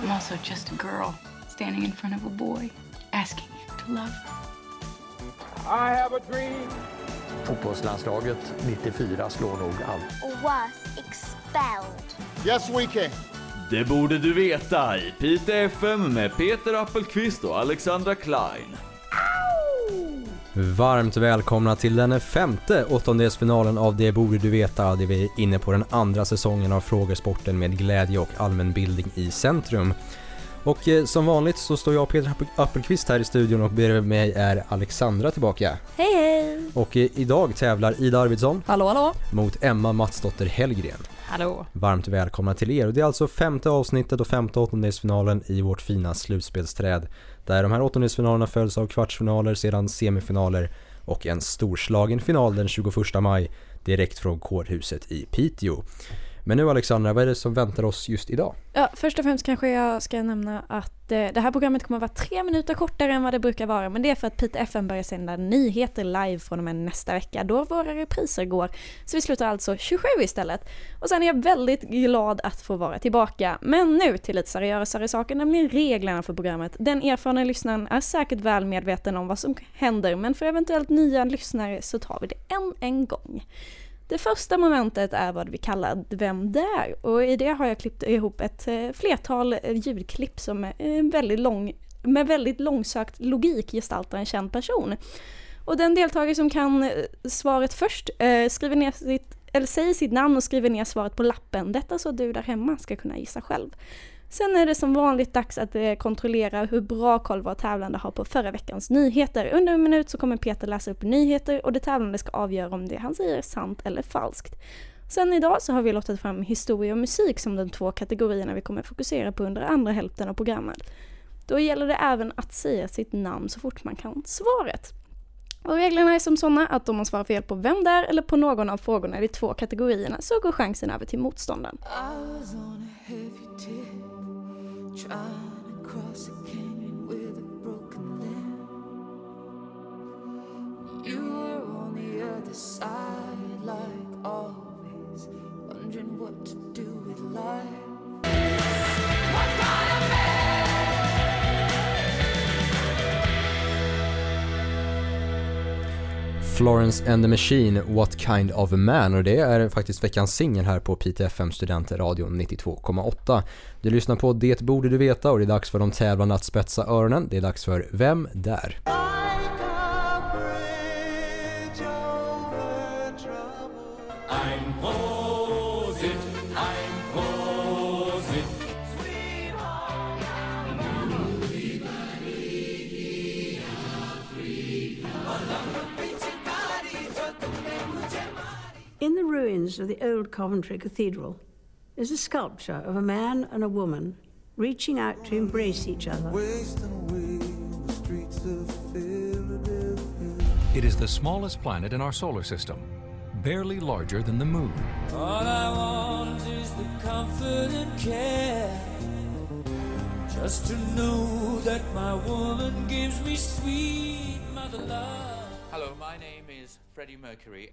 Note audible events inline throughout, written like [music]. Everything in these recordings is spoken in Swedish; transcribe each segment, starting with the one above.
I'm also just a girl standing in front of a boy asking him to love her. I have a dream. Fotbollslandslaget 94 slår nog allt. was expelled. Yes, we can. Det borde du veta i Pite FM med Peter Appelqvist och Alexandra Klein. Varmt välkomna till den femte åttondelsfinalen av Det borde du veta. Det vi är inne på den andra säsongen av Frågesporten med glädje och allmänbildning i centrum. Och eh, som vanligt så står jag och Peter Appel- Appelqvist här i studion och bredvid mig är Alexandra tillbaka. Hej hej! Och eh, idag tävlar Ida Arvidsson Hallå hallå! mot Emma Matsdotter Hellgren. Hallå! Varmt välkomna till er och det är alltså femte avsnittet och femte åttondelsfinalen i vårt fina slutspelsträd. Där de här åttondelsfinalerna följs av kvartsfinaler, sedan semifinaler och en storslagen final den 21 maj direkt från kårhuset i Piteå. Men nu Alexandra, vad är det som väntar oss just idag? Ja, först och främst kanske jag ska nämna att eh, det här programmet kommer att vara tre minuter kortare än vad det brukar vara, men det är för att Pite FM börjar sända nyheter live från och med nästa vecka, då våra repriser går. Så vi slutar alltså 27 istället. Och sen är jag väldigt glad att få vara tillbaka. Men nu till lite seriösare saker, nämligen reglerna för programmet. Den erfarna lyssnaren är säkert väl medveten om vad som händer, men för eventuellt nya lyssnare så tar vi det än en gång. Det första momentet är vad vi kallar Vem där? Och i det har jag klippt ihop ett eh, flertal eh, ljudklipp som eh, är väldigt lång, med väldigt långsökt logik gestaltar en känd person. Och den deltagare som kan svaret först skriver ner sitt, eller säger sitt namn och skriver ner svaret på lappen. Detta så du där hemma ska kunna gissa själv. Sen är det som vanligt dags att eh, kontrollera hur bra koll våra tävlande har på förra veckans nyheter. Under en minut så kommer Peter läsa upp nyheter och det tävlande ska avgöra om det han säger är sant eller falskt. Sen idag så har vi lottat fram historia och musik som de två kategorierna vi kommer fokusera på under andra hälften av programmet. Då gäller det även att säga sitt namn så fort man kan svaret. Och reglerna är som sådana att om man svarar fel på vem det är eller på någon av frågorna i de två kategorierna så går chansen över till motståndaren. Trying to cross a canyon with a broken limb. You were on the other side, like always, wondering what to do with life. Florence and the Machine, What Kind of a Man och det är faktiskt veckans singel här på PTFM Studentradion 92,8. Du lyssnar på Det borde du veta och det är dags för de tävlande att spetsa öronen. Det är dags för Vem där? Ruins of the old Coventry Cathedral is a sculpture of a man and a woman reaching out to embrace each other. It is the smallest planet in our solar system, barely larger than the moon. All I want is the comfort and care. Just to know that my woman gives me sweet mother love. Hello, my name is Freddie Mercury.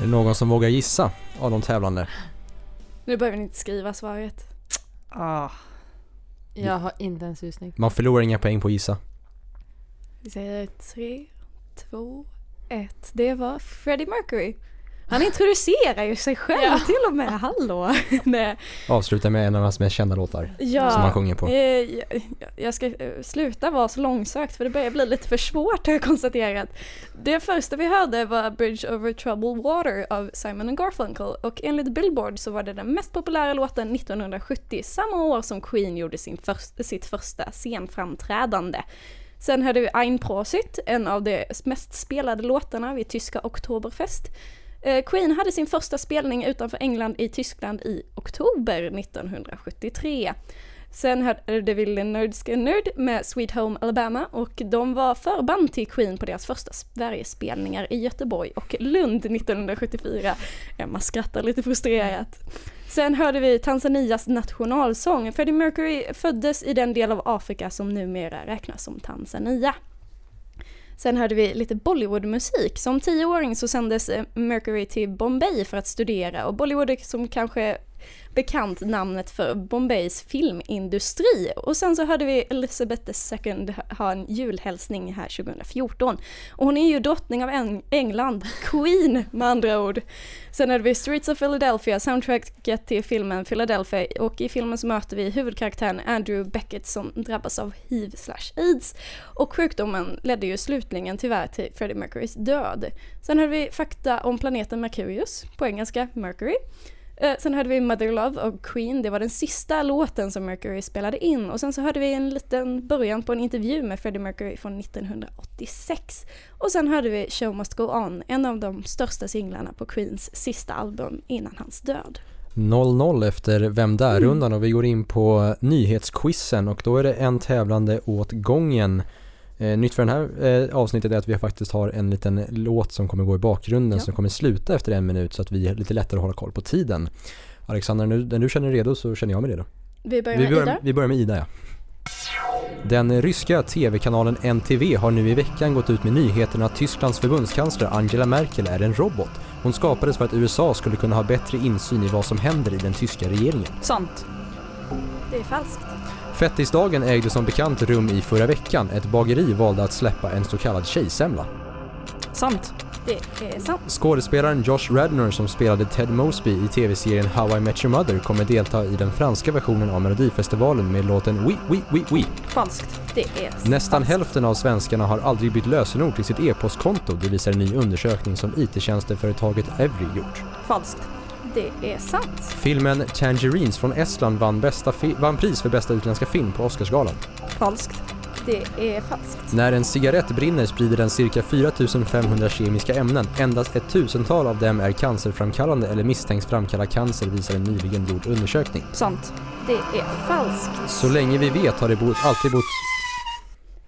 Är det någon som vågar gissa av de tävlande? Nu behöver ni inte skriva svaret. Ah. Jag har inte en susning. Man förlorar inga poäng på att gissa. Vi säger tre, två, ett. Det var Freddie Mercury. Han introducerar ju sig själv Ja. till och med, hallå! [laughs] Nej. Avslutar med en av hans mest kända låtar Ja, som han sjunger på. eh, jag, jag ska eh, sluta vara så långsökt för det börjar bli lite för svårt har jag konstaterat. Det första vi hörde var Bridge over troubled water av Simon and Garfunkel och enligt Billboard så var det den mest populära låten 1970, samma år som Queen gjorde sin först, sitt första scenframträdande. Sen hörde vi Ein Prosit, en av de mest spelade låtarna vid tyska Oktoberfest. Eh, Queen hade sin första spelning utanför England i Tyskland i oktober 1973. Sen hörde eh, vi Leonard Nerd med Sweet Home Alabama och de var förband till Queen på deras första Sverigespelningar i Göteborg och Lund 1974. Emma skrattar lite frustrerat. Sen hörde vi Tanzanias nationalsång. Freddie Mercury föddes i den del av Afrika som numera räknas som Tanzania. Sen hörde vi lite Bollywoodmusik. Som tioåring så sändes eh, Mercury till Bombay för att studera och Bollywood är som kanske bekant namnet för Bombays filmindustri. Och sen så hörde vi Elizabeth II ha en julhälsning här 2014. Och hon är ju drottning av Eng- England, [laughs] Queen med andra ord. Sen hade vi Streets of Philadelphia, soundtracket till filmen Philadelphia och i filmen så möter vi huvudkaraktären Andrew Beckett som drabbas av hiv slash aids och sjukdomen ledde ju slutligen tyvärr till Freddie Mercurys död. Sen hade vi fakta om planeten Mercurius, på engelska Mercury. Eh, Sen hörde vi Mother Love av Queen, det var den sista låten som Mercury spelade in och sen så hörde vi en liten början på en intervju med Freddie Mercury från 1986. Och sen hörde vi Show Must Go On, en av de största singlarna på Queens sista album innan hans död. 0-0 efter Vem där-rundan och vi går in på nyhetsquizen och då är det en tävlande åt gången. Eh, nytt för det här eh, avsnittet är att vi faktiskt har en liten låt som kommer gå i bakgrunden Ja. som kommer sluta efter en minut så att vi är lite lättare att hålla koll på tiden. Alexander, nu, när du känner dig redo så känner jag mig redo. Vi börjar Vi med börjar, Ida. vi börjar med Ida ja. Den ryska tv-kanalen NTV har nu i veckan gått ut med nyheten att Tysklands förbundskansler Angela Merkel är en robot. Hon skapades för att USA skulle kunna ha bättre insyn i vad som händer i den tyska regeringen. Sant. Det är falskt. Fettisdagen ägde som bekant rum i förra veckan. Ett bageri valde att släppa en så kallad tjejsemla. Sant. Det är sant. Skådespelaren Josh Radnor som spelade Ted Mosby i tv-serien How I Met Your Mother kommer delta i den franska versionen av Melodifestivalen med låten Oui, oui, oui, oui. Falskt. Det är Nästan hälften av svenskarna har aldrig bytt lösenord till sitt e-postkonto, det visar en ny undersökning som IT-tjänsteföretaget Evry gjort. Falskt. Det är sant. Filmen Tangerines från Estland vann, bästa vann pris för bästa utländska film på Oscarsgalan. Falskt. Det är falskt. När en cigarett brinner sprider den cirka 4500 kemiska ämnen. Endast ett tusental av dem är cancerframkallande eller misstänks framkalla cancer visar en nyligen gjord undersökning. Sant. Det är falskt. Så länge vi vet har det bott, alltid bott...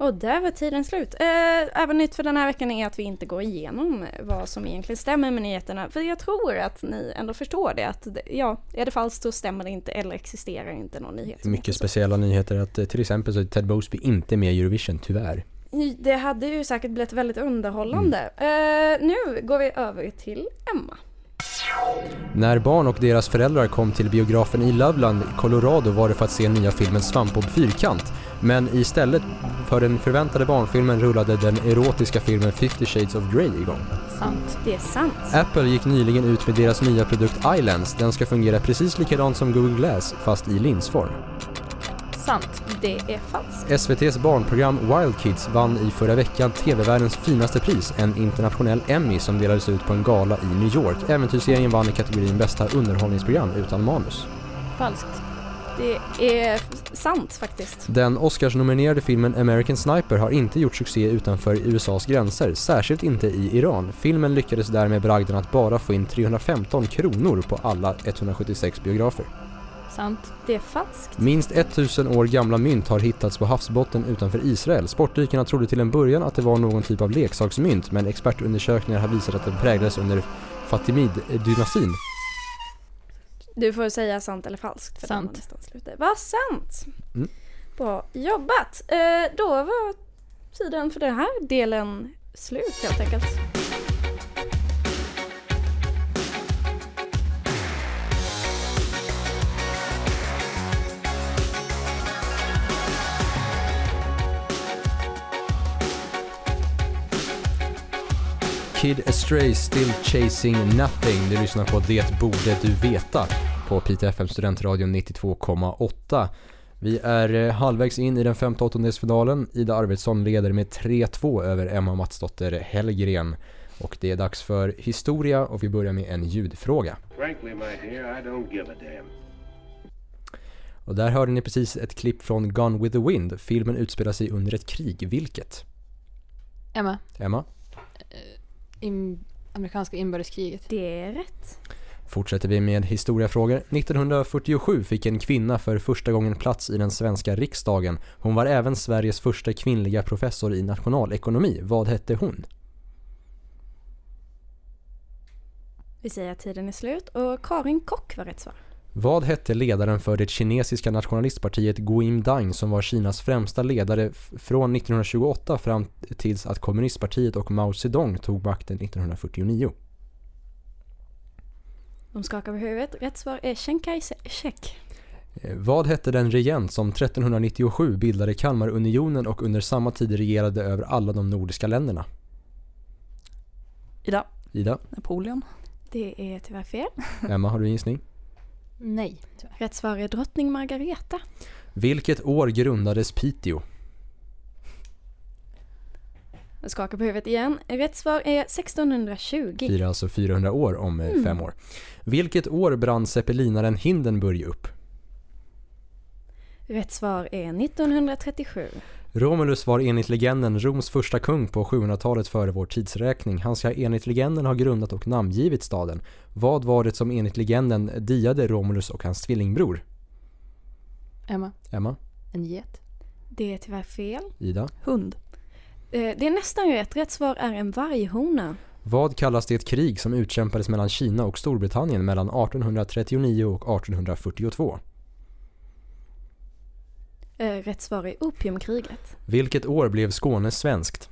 Och där var tiden slut. Eh, även nytt för den här veckan är att vi inte går igenom vad som egentligen stämmer med nyheterna. För jag tror att ni ändå förstår det. Att det- ja, är det falskt så stämmer det inte eller existerar inte någon nyhet. Mycket så. speciella nyheter att eh, till exempel så är Ted Mosby inte med i Eurovision, tyvärr. Det hade ju säkert blivit väldigt underhållande. Mm. Eh, nu går vi över till Emma. När barn och deras föräldrar kom till biografen i Loveland, Colorado var det för att se nya filmen Svampbob Fyrkant. Men istället för den förväntade barnfilmen rullade den erotiska filmen 50 Shades of Grey igång. Sant. Det är sant. Apple gick nyligen ut med deras nya produkt iLens. Den ska fungera precis likadant som Google Glass, fast i linsform. Sant. Det är falskt. SVT's barnprogram Wild Kids vann i förra veckan TV-världens finaste pris, en internationell Emmy som delades ut på en gala i New York. Äventyrsserien vann i kategorin bästa underhållningsprogram utan manus. Falskt. Det är sant faktiskt. Den Oscars-nominerade filmen American Sniper har inte gjort succé utanför USAs gränser, särskilt inte i Iran. Filmen lyckades därmed bragden att bara få in 315 kronor på alla 176 biografer. Sant. Det är falskt. Minst 1000 år gamla mynt har hittats på havsbotten utanför Israel. Sportdykarna trodde till en början att det var någon typ av leksaksmynt, men expertundersökningar har visat att den präglades under Fatimid-dynastin. Du får säga sant eller falskt. För Sant. Nästan slut. Det var sant. Mm. Bra jobbat. Eh, då var tiden för den här delen slut helt enkelt. Kid Astray Still Chasing Nothing. Du lyssnar på Det borde du veta på Piteå FM Studentradion 92,8. Vi är eh, halvvägs in i den femte åttondelsfinalen. Ida Arvidsson leder med 3-2 över Emma Matsdotter Hellgren. Och det är dags för historia och vi börjar med en ljudfråga. Frankly, my dear, I don't give a damn. Och där hörde ni precis ett klipp från Gone with the Wind. Filmen utspelar sig under ett krig. Vilket? Emma. Emma? In, amerikanska inbördeskriget. Det är rätt. Fortsätter vi med historiefrågor. 1947 fick en kvinna för första gången plats i den svenska riksdagen. Hon var även Sveriges första kvinnliga professor i nationalekonomi. Vad hette hon? Vi säger att tiden är slut och Karin Kock var rätt svar. Vad hette ledaren för det kinesiska nationalistpartiet Guomindang som var Kinas främsta ledare från 1928 fram tills att kommunistpartiet och Mao Zedong tog makten 1949? De skakar på huvudet. Rätt svar är Chiang Kai-shek. Eh, Vad hette den regent som 1397 bildade Kalmarunionen och under samma tid regerade över alla de nordiska länderna? Ida. Ida, Napoleon. Det är tyvärr fel. Emma, har du en gissning? Nej, tyvärr. Rätt svar är drottning Margareta. Vilket år grundades Piteå? Jag skakar på huvudet igen. Rätt svar är 1620. Firar alltså 400 år om eh, Mm. fem år. Vilket år brann zeppelinaren Hindenburg upp? Rätt svar är 1937. Romulus var enligt legenden Roms första kung på 700-talet före vår tidsräkning. Han ska enligt legenden ha grundat och namngivit staden. Vad var det som enligt legenden diade Romulus och hans tvillingbror? Emma. Emma? En get. Det är tyvärr fel. Ida? Hund. Eh, Det är nästan rätt. Rätt svar är en varghona. Vad kallas det krig som utkämpades mellan Kina och Storbritannien mellan 1839 och 1842? Eh, Rätt svar är opiumkriget. Vilket år blev Skåne svenskt?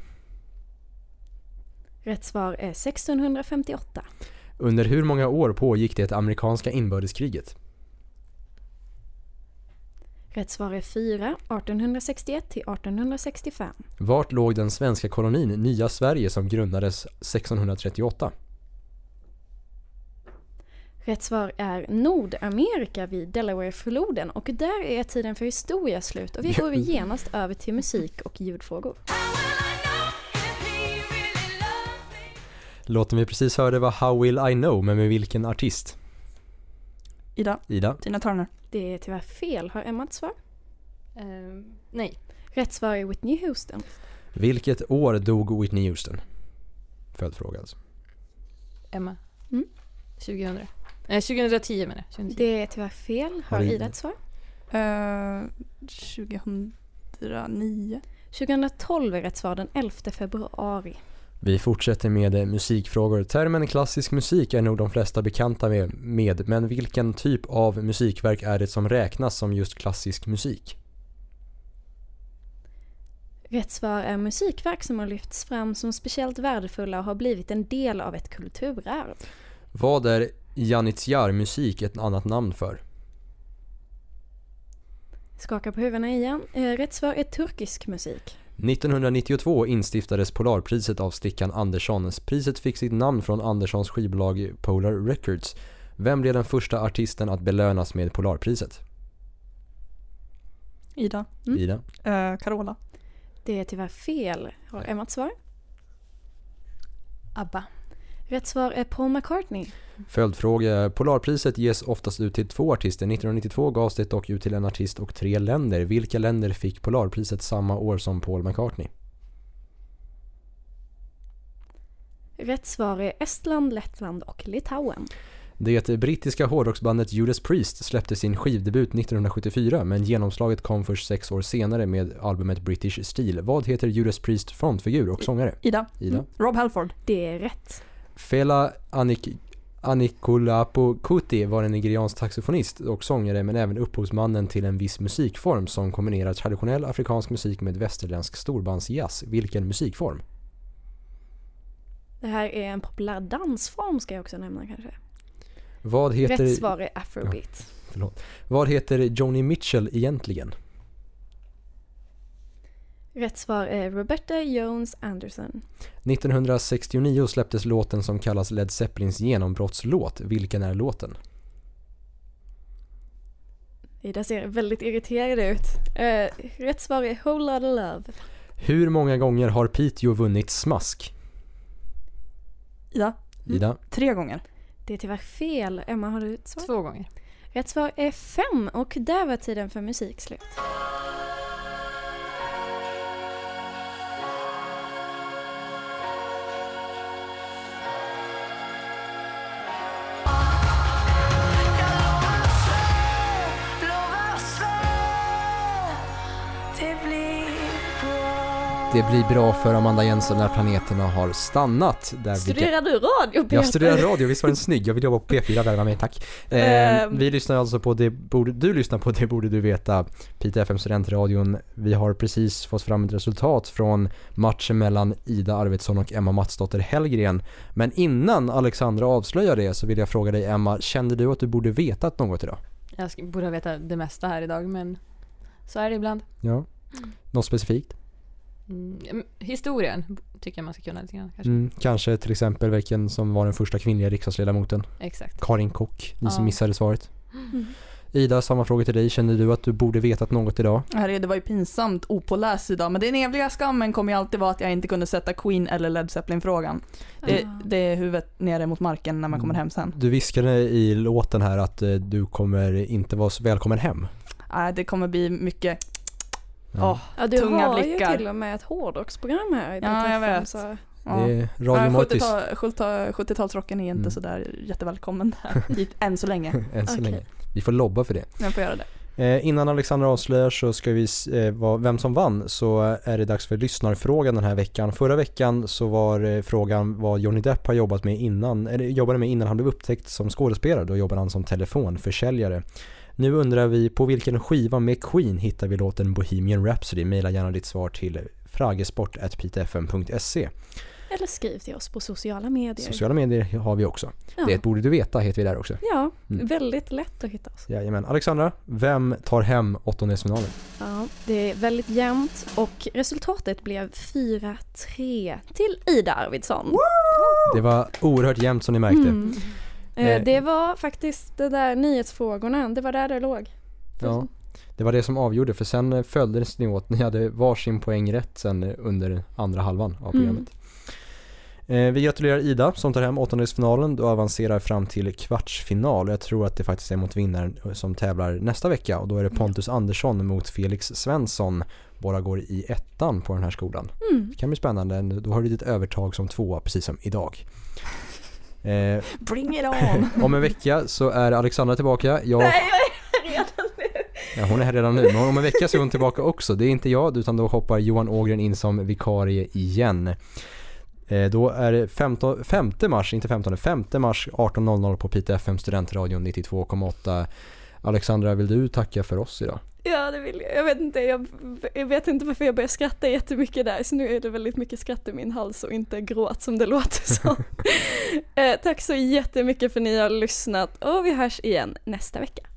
Rätt svar är 1658. Under hur många år pågick det amerikanska inbördeskriget? Rätt svar är 4. 1861 till 1865. Vart låg den svenska kolonin Nya Sverige som grundades 1638? Rätt svar är Nordamerika vid Delawarefloden och där är tiden för historia slut och vi går genast över till musik och ljudfrågor. Låten vi precis hörde var How Will I Know, men med vilken artist? Ida. Ida? Tina Turner. Det är tyvärr fel. Har Emma ett svar? Ehm, nej. Rätt svar är Whitney Houston. Vilket år dog Whitney Houston? Följdfråga alltså. Emma. Mm. 2000. Nej, 2010 menar jag. 2010. Det är tyvärr fel. Har Ida ett svar? Eh, 2009. 2012 är rätt svar den 11 februari. Vi fortsätter med eh, musikfrågor. Termen klassisk musik är nog de flesta bekanta med, med, men vilken typ av musikverk är det som räknas som just klassisk musik? Rätt svar är musikverk som har lyfts fram som speciellt värdefulla och har blivit en del av ett kulturarv. Vad är janitsjar-musik ett annat namn för? Skaka på huvudena igen. Eh, Rätt svar är turkisk musik. 1992 instiftades Polarpriset av Stickan Andersson. Priset fick sitt namn från Anderssons skivbolag Polar Records. Vem blev den första artisten att belönas med Polarpriset? Ida. Ida? Eh, Carola. Det är tyvärr fel. Har Emma ett svar? ABBA. Rätt svar är Paul McCartney. Följdfråga. Polarpriset ges oftast ut till två artister. 1992 gavs det dock ut till en artist och tre länder. Vilka länder fick Polarpriset samma år som Paul McCartney? Rätt svar är Estland, Lettland och Litauen. Det brittiska hårdrocksbandet Judas Priest släppte sin skivdebut 1974 men genomslaget kom först sex år senare med albumet British Steel. Vad heter Judas Priest frontfigur och sångare? Ida. Ida. Mm. Rob Halford. Det är rätt. Fela Anik Anikulapo Kuti var en nigeriansk saxofonist och sångare men även upphovsmannen till en viss musikform som kombinerar traditionell afrikansk musik med västerländsk storbandsjazz. Vilken musikform? Det här är en populär dansform ska jag också nämna kanske. Vad heter... Rätt svar är afrobeat. Förlåt. Vad heter Joni Mitchell egentligen? Rätt svar är Roberta Jones Anderson. 1969 släpptes låten som kallas Led Zeppelins genombrottslåt. Vilken är låten? Ida ser väldigt irriterad ut. Eh, rätt svar är Whole Lotta Love. Hur många gånger har Piteå vunnit smask? Ida. Ida? Tre gånger. Det är tyvärr fel. Emma, har du ett svar? Två gånger. Rätt svar är fem och där var tiden för musik slut. Det blir bra för Amanda Jensen när planeterna har stannat. Där vi- Studerar du radio Peter? Jag studerar radio, visst var den snygg? Jag vill jobba på P4, värva mig, tack. Eh, vi lyssnar alltså på det borde, du lyssnar på det borde du veta, Piteå FM Studentradion. Vi har precis fått fram ett resultat från matchen mellan Ida Arvidsson och Emma Matsdotter Hellgren. Men innan Alexandra avslöjar det så vill jag fråga dig Emma, kände du att du borde vetat något idag? Jag borde veta det mesta här idag men så är det ibland. Ja. Något specifikt? Mm, mm, historien tycker jag man ska kunna lite grann kanske. Mm, kanske till exempel vilken som var den första kvinnliga riksdagsledamoten. Exakt. Karin Kock, ni som Ja. missade svaret. Mm. Ida, samma fråga till dig. Kände du att du borde vetat något idag? Herregud, det var ju pinsamt opåläst idag, men den eviga skammen kommer ju alltid vara att jag inte kunde sätta Queen eller Led Zeppelin-frågan. Det, Ah. det är huvudet nere mot marken när man kommer hem sen. Du viskade i låten här att eh, du kommer inte vara så välkommen hem. Nej, det kommer bli mycket Ja. åh, Ja, du tunga har blickar. ju till och med ett hårdrocksprogram här i Ja, jag vet. Så. Ja. Det är Radio Mortis. 70-tal 70-tal 70-talsrocken är inte Mm. sådär jättevälkommen här hit [laughs] än så länge. Än så Okej. länge. Vi får lobba för det. Jag får göra det. Eh, innan Alexandra avslöjar så ska vi eh, vem som vann så är det dags för lyssnarfrågan den här veckan. Förra veckan så var eh, frågan vad Johnny Depp har jobbat med innan, eller jobbade med innan han blev upptäckt som skådespelare. Då jobbade han som telefonförsäljare. Nu undrar vi på vilken skiva med Queen hittar vi låten Bohemian Rhapsody? Maila gärna ditt svar till fragesport.pitfm.se Eller skriv till oss på sociala medier. Sociala medier har vi också. Ja. Det borde du veta heter vi där också. Ja, Mm. väldigt lätt att hitta oss. Jajamän. Alexandra, vem tar hem åttondelsfinalen? Ja, det är väldigt jämnt och resultatet blev 4-3 till Ida Arvidsson. Det var oerhört jämnt som ni märkte. Mm. Eh. Eh, Det var faktiskt det där nyhetsfrågorna, det var där det låg. Ja, det var det som avgjorde för sen eh, följdes ni åt. Ni hade varsin poäng rätt sen under andra halvan av Mm. programmet. Eh, vi gratulerar Ida som tar hem åttondelsfinalen och avancerar fram till kvartsfinal. Jag tror att det faktiskt är mot vinnaren som tävlar nästa vecka och då är det Pontus Andersson mot Felix Svensson. Båda går i ettan på den här skolan. Mm. Det kan bli spännande. Då har du ditt övertag som tvåa precis som idag. Eh, Bring it on! [laughs] om en vecka så är Alexandra tillbaka. Jag Nej, jag är redan nu. Ja, hon är här redan nu, men om en vecka så är hon tillbaka också. Det är inte jag, utan då hoppar Johan Ågren in som vikarie igen. Eh, då är det 15, 5 mars, inte 15, 5 mars 18.00 på Piteå FM Studentradion 92,8. Alexandra, vill du tacka för oss idag? Ja, det vill jag. Jag vet inte, jag, jag vet inte varför jag börjar skratta jättemycket där, så nu är det väldigt mycket skratt i min hals och inte gråt som det låter som. [laughs] eh, tack så jättemycket för att ni har lyssnat och vi hörs igen nästa vecka.